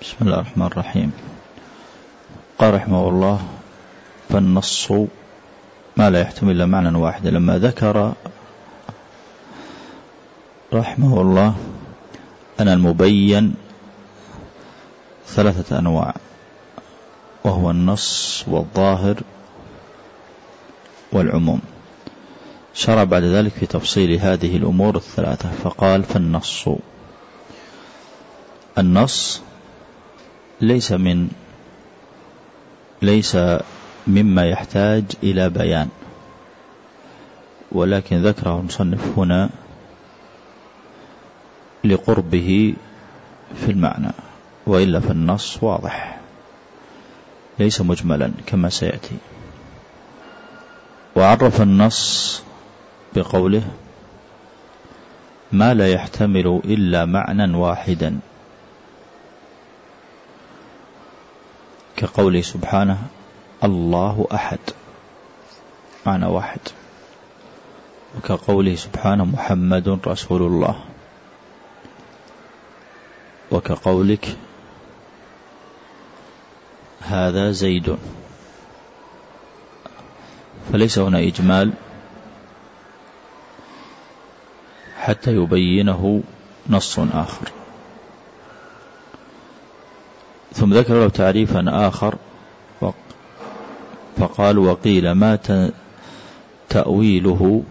بسم الله الرحمن الرحيم. قال رحمه الله فالنص ما لا يحتمل إلا معنى واحدا لما ذكر رحمه الله أن المبين ثلاثة أنواع وهو النص والظاهر والعموم. شرع بعد ذلك في تفصيل هذه الأمور الثلاثة فقال فالنص. النص ليس من ليس مما يحتاج إلى بيان. ولكن ذكره المصنف هنا لقربه في المعنى وإلا فالنص واضح. ليس مجملا كما سيأتي. وعرف النص بقوله ما لا يحتمل إلا معنى واحدا. كقوله سبحانه الله أحد معنى واحد. وكقوله سبحانه محمد رسول الله. وكقولك هذا زيد. فليس هنا إجمال حتى يبينه نص آخر. ثم ذكر له تعريفا آخر فقال وقيل ما تأويله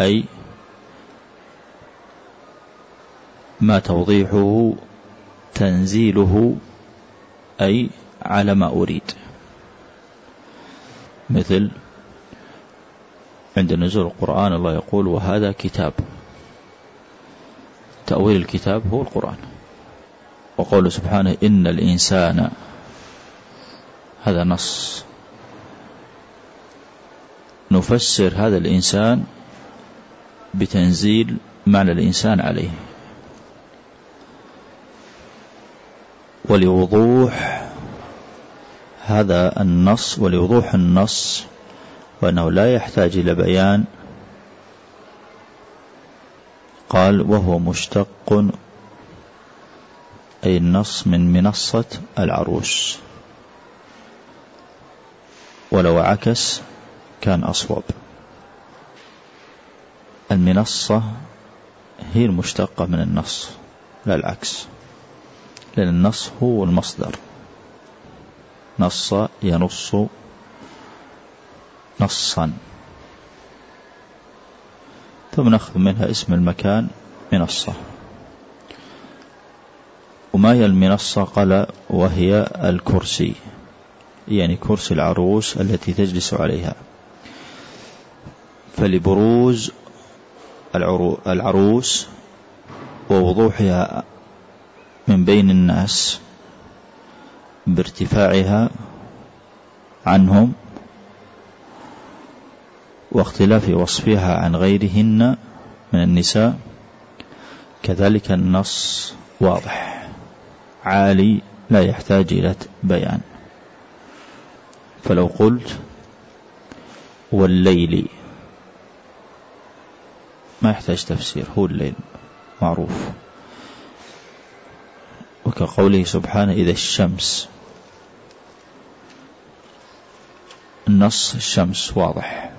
أي ما توضيحه تنزيله أي على ما أريد. مثل عند نزول القرآن الله يقول وهذا كتاب. تأويل الكتاب هو القرآن. وقول سبحانه إن الإنسان هذا نص. نفسر هذا الإنسان بتنزيل معنى الإنسان عليه. ولوضوح هذا النص ولوضوح النص وأنه لا يحتاج إلى بيان. قال وهو مشتق أي النص من منصة العروس. ولو عكس كان أصوب. المنصة هي المشتقة من النص لا العكس. لأن النص هو المصدر. نص ينص نصا. ثم نأخذ منها اسم المكان منصة. وما المنصة قال وهي الكرسي يعني كرسي العروس التي تجلس عليها. فلبروز العروس ووضوحها من بين الناس بارتفاعها عنهم واختلاف وصفها عن غيرهن من النساء كذلك النص واضح. عالي لا يحتاج إلى بيان. فلو قلت والليل ما يحتاج تفسير هو الليل معروف. وكقوله سبحانه إذا الشمس النص الشمس واضح.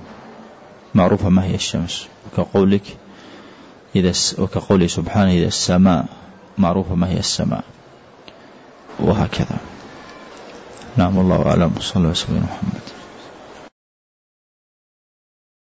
معروفة ما هي الشمس. وكقولك إذا وكقوله سبحانه إذا السماء معروفة ما هي السماء. وهكذا. نعم الله أعلم. صلى الله عليه وسلم محمد.